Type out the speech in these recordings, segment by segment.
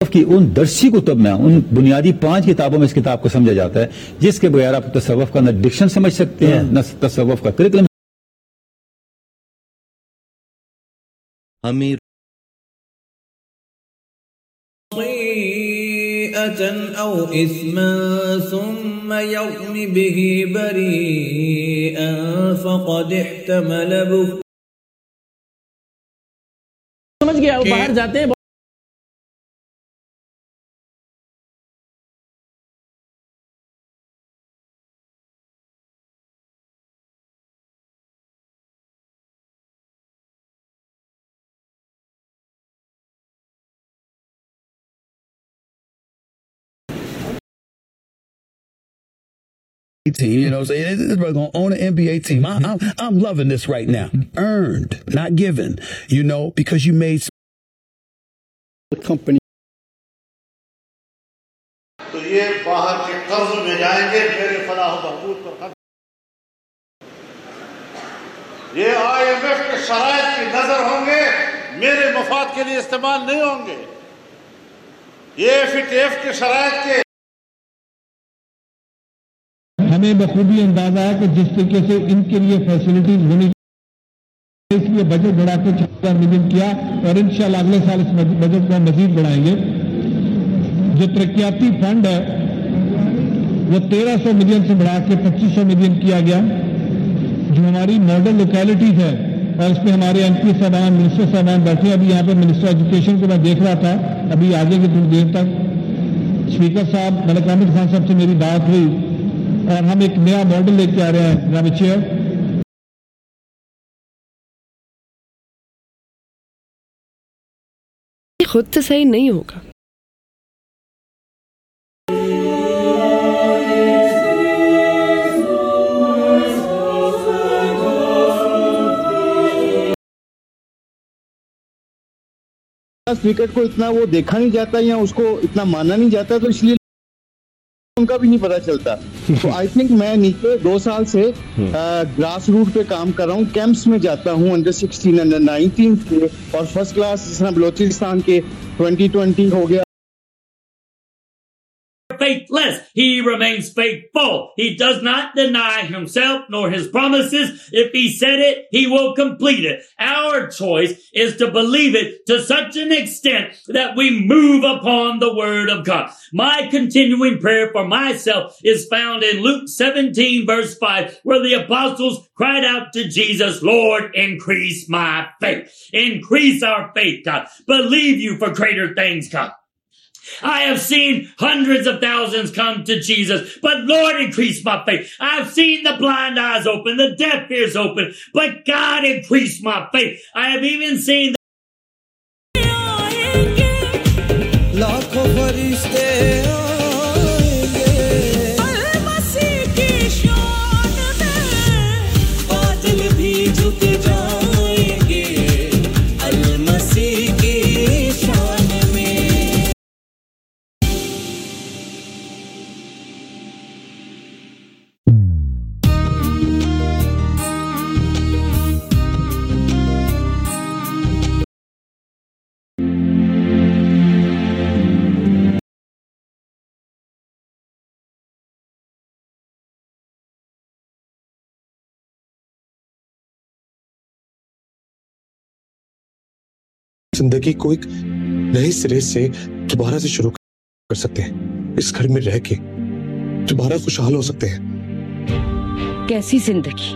کی ان درسی کتب میں ان بنیادی پانچ کتابوں میں اس کتاب کو سمجھا جاتا ہے جس کے بغیر آپ تصوف کا نہ ڈکشن سمجھ سکتے ہیں نہ تصوف کا کرکلم امیر۔ أو إثما ثم يرم به بريئا فقد احتمل سمجھ گیا وہ باہر جاتے ہیں team, you know, what I'm saying this brother gonna own an NBA team. I, I'm, I'm loving this right now. Earned, not given. You know, because you made company. تو یہ باہر کے قرض میں جائیں گے میرے فلاح و بہبود پر قدر یہ آئی ایم ایف کے شرائط کی نظر ہوں گے میرے مفاد کے لیے استعمال نہیں ہوں گے یہ ایف ایف کے شرائط کے ہمیں بخوبی اندازہ ہے کہ جس طریقے سے ان کے لیے فیسلٹیز ہونی اس لیے بجٹ بڑھا کے چودہ ملین کیا اور انشاءاللہ اگلے سال اس بجٹ کو مزید بڑھائیں گے۔ جو ترقیاتی فنڈ ہے، وہ تیرہ سو ملین سے بڑھا کے پچیس سو ملین کیا گیا۔ جو ہماری ماڈل لوکیلٹیز ہے اور اس میں ہمارے ایم پی صاحبان منسٹر صاحبان بیٹھے ابھی یہاں پہ منسٹر ایجوکیشن کو میں دیکھ رہا تھا۔ ابھی آگے کی تھوڑی دیر تک۔ اسپیکر صاحب، ملک احمد خان صاحب سے میری بات ہوئی۔ اور ہم ایک نیا ماڈل لے کے آ رہے ہیں جناب چیئر خود سے صحیح نہیں ہوگا۔ کرکٹ کو اتنا وہ دیکھا نہیں جاتا یا اس کو اتنا مانا نہیں جاتا تو اس لیے ان کا بھی نہیں پتا چلتا۔ تو آئی تھنک میں نیچے دو سال سے گراس روٹ پہ کام کر رہا ہوں کیمپس میں جاتا ہوں انڈر سکسٹین انڈر نائنٹین کے اور فرسٹ کلاس جس طرح بلوچستان کے ٹوینٹی ٹوینٹی ہو گیا۔ Faithless. He remains faithful. He does not deny himself nor his promises. If he said it, he will complete it. Our choice is to believe it to such an extent that we move upon the word of God. My continuing prayer for myself is found in Luke 17 verse 5 where the apostles cried out to Jesus, Lord, increase my faith. Increase our faith, God. Believe you for greater things, God. I have seen hundreds of thousands come to Jesus, but Lord, increase my faith. I've seen the blind eyes open, the deaf ears open, but God, increase my faith. I have even seen زندگی کو ایک نئے سرے سے دوبارہ سے شروع کر سکتے ہیں۔ اس گھر میں رہ کے دوبارہ خوشحال ہو سکتے ہیں۔ کیسی زندگی؟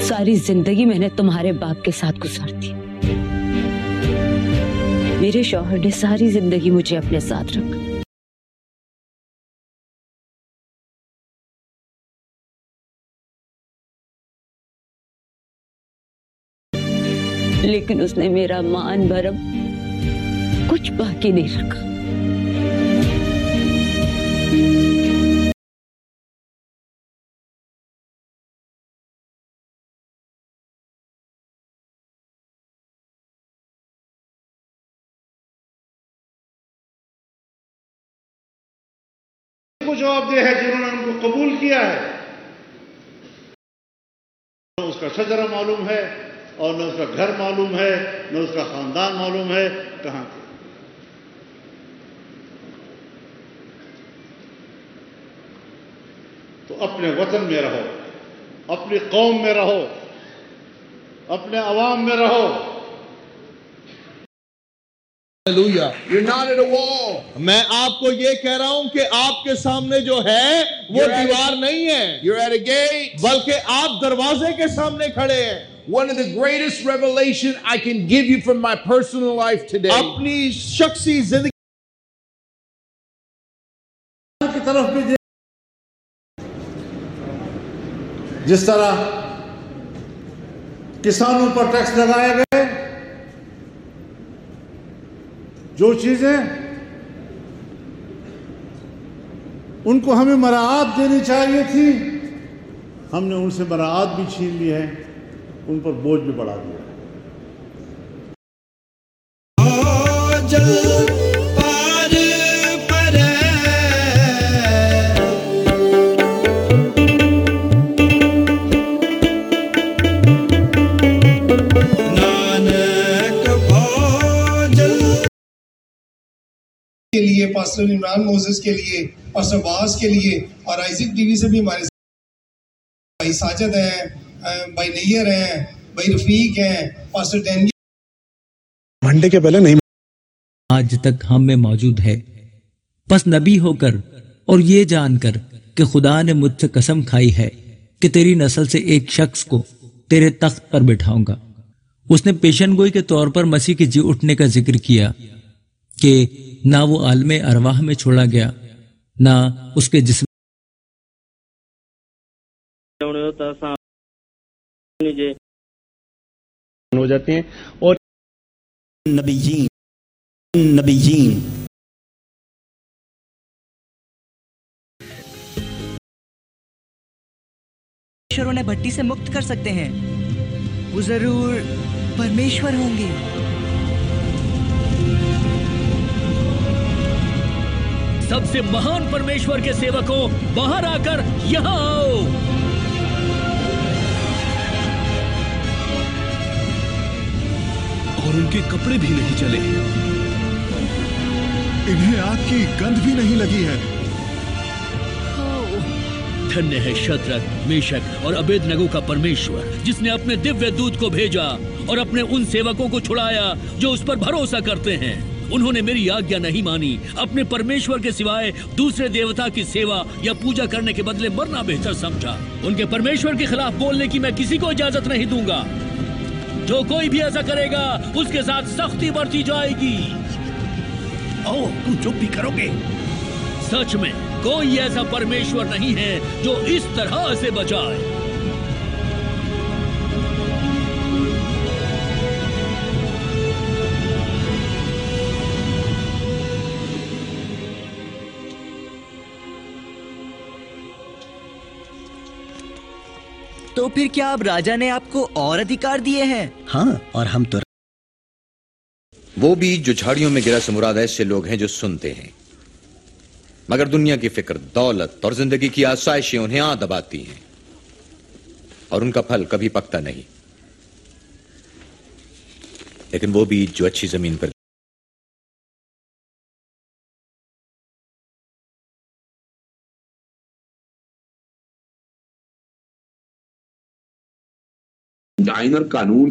ساری زندگی میں نے تمہارے باپ کے ساتھ گزار دی۔ میرے شوہر نے ساری زندگی مجھے اپنے ساتھ رکھا۔ لیکن اس نے میرا مان بھرم کچھ باقی نہیں رکھا۔ جواب دے ہے جنہوں نے ان کو قبول کیا ہے۔ نہ اس کا شجرہ معلوم ہے اور نہ اس کا گھر معلوم ہے، نہ اس کا خاندان معلوم ہے۔ کہاں کے تو اپنے وطن میں رہو، اپنی قوم میں رہو، اپنے عوام میں رہو You're not at a wall. میں آپ کو یہ کہہ رہا ہوں کہ آپ کے سامنے جو ہے وہ دیوار نہیں ہے۔ You're at a gate. بلکہ آپ دروازے کے سامنے کھڑے ہیں۔ One of the greatest revelation I can give you from my personal life today. اپنی شخصی زندگی کی طرف بھی جس طرح کسانوں پر ٹیکس لگائے گئے جو چیزیں ان کو ہمیں مراعات دینی چاہیے تھی، ہم نے ان سے مراعات بھی چھین لی ہے، ان پر بوجھ بھی بڑھا دیا کے لیے پاسٹر عمران موزس کے لیے پاسٹر باز کے لیے اور آئزک ٹی وی سے بھی ہمارے ساتھ بھائی ساجد ہیں بھائی نیئر ہیں بھائی رفیق ہیں پاسٹر ڈینگی منڈے کے پہلے نہیں آج تک ہم میں موجود ہے۔ پس نبی ہو کر اور یہ جان کر کہ خدا نے مجھ سے قسم کھائی ہے کہ تیری نسل سے ایک شخص کو تیرے تخت پر بٹھاؤں گا۔ اس نے پیشن گوئی کے طور پر مسیح کے جی اٹھنے کا ذکر کیا۔ کہ نہ وہ عالم ارواح میں چھوڑا گیا نہ اس کے جسم ہو جاتے ہیں۔ اور نبیین نبیین۔ پرمیشور انہیں بھٹی سے مکت کر سکتے ہیں۔ وہ ضرور پرمیشور ہوں گے۔ سب سے مہان پرمیشور کے سیوکوں باہر آ کر یہاں آؤ۔ اور ان کے کپڑے بھی نہیں چلے۔ انہیں آگ کی گند بھی نہیں لگی ہے۔ دھنیہ ہے شدرک میشک اور ابید نگو کا پرمیشور جس نے اپنے دیویہ دودھ کو بھیجا اور اپنے ان سیوکوں کو چھڑایا جو اس پر بھروسہ کرتے ہیں۔ انہوں نے میری آگیا نہیں مانی۔ اپنے پرمیشور کے سوائے دوسرے دیوتا کی سیوا یا پوجا کرنے کے بدلے مرنا بہتر سمجھا۔ ان کے پرمیشور کے خلاف بولنے کی میں کسی کو اجازت نہیں دوں گا۔ جو کوئی بھی ایسا کرے گا اس کے ساتھ سختی برتی جائے گی۔ او تم چپ بھی کرو گے۔ سچ میں کوئی ایسا پرمیشور نہیں ہے جو اس طرح سے بچائے۔ تو پھر کیا اب راجا نے آپ کو اور ادھیکار دیے ہیں؟ ہاں اور ہم تو وہ بھی جو جھاڑیوں میں گرا سے مراد ایسے لوگ ہیں جو سنتے ہیں۔ مگر دنیا کی فکر دولت اور زندگی کی آسائشیں انہیں آ دباتی ہیں۔ اور ان کا پھل کبھی پکتا نہیں۔ لیکن وہ بیج جو اچھی زمین پر ڈائنر قانون۔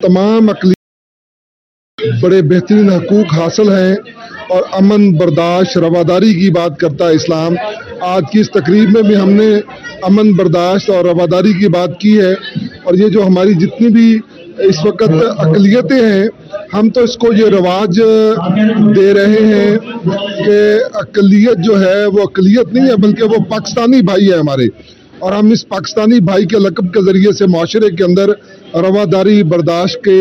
تمام اقلی بڑے بہترین حقوق حاصل ہیں اور امن برداشت رواداری کی بات کرتا ہے اسلام۔ آج کی اس تقریب میں بھی ہم نے امن برداشت اور رواداری کی بات کی ہے اور یہ جو ہماری جتنی بھی اس وقت اقلیتیں ہیں، ہم تو اس کو یہ رواج دے رہے ہیں کہ اقلیت جو ہے، وہ اقلیت نہیں ہے، بلکہ وہ پاکستانی بھائی ہے ہمارے۔ اور ہم اس پاکستانی بھائی کے لقب کے ذریعے سے معاشرے کے اندر رواداری برداشت کے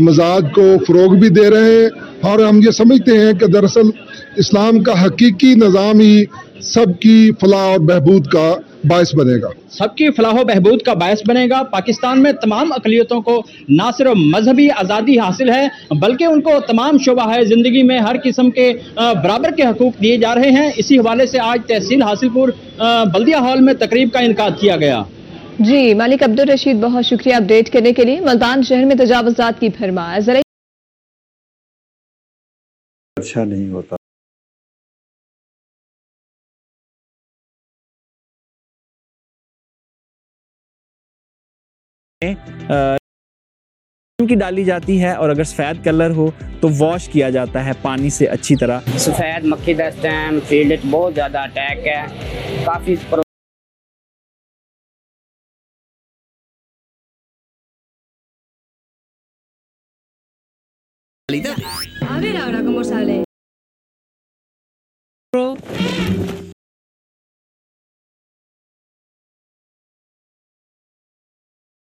مزاج کو فروغ بھی دے رہے ہیں اور ہم یہ سمجھتے ہیں کہ دراصل اسلام کا حقیقی نظام ہی سب کی فلاح اور بہبود کا باعث بنے گا۔ سب کی فلاح و بہبود کا باعث بنے گا۔ پاکستان میں تمام اقلیتوں کو نہ صرف مذہبی آزادی حاصل ہے بلکہ ان کو تمام شعبہ ہے زندگی میں ہر قسم کے برابر کے حقوق دیے جا رہے ہیں۔ اسی حوالے سے آج تحصیل حاصل پور بلدیہ ہال میں تقریب کا انعقاد کیا گیا۔ جی مالک عبدالرشید بہت شکریہ اپڈیٹ کرنے کے لیے۔ ملتان شہر میں تجاوزات کی بھرمار ذرا اچھا نہیں ہوتا۔ کی ڈالی جاتی ہے اور اگر سفید کلر ہو تو واش کیا جاتا ہے پانی سے اچھی طرح سفید مکھی دست ہیں فیلڈ بہت زیادہ اٹیک ہے کافی A ver ahora cómo sale.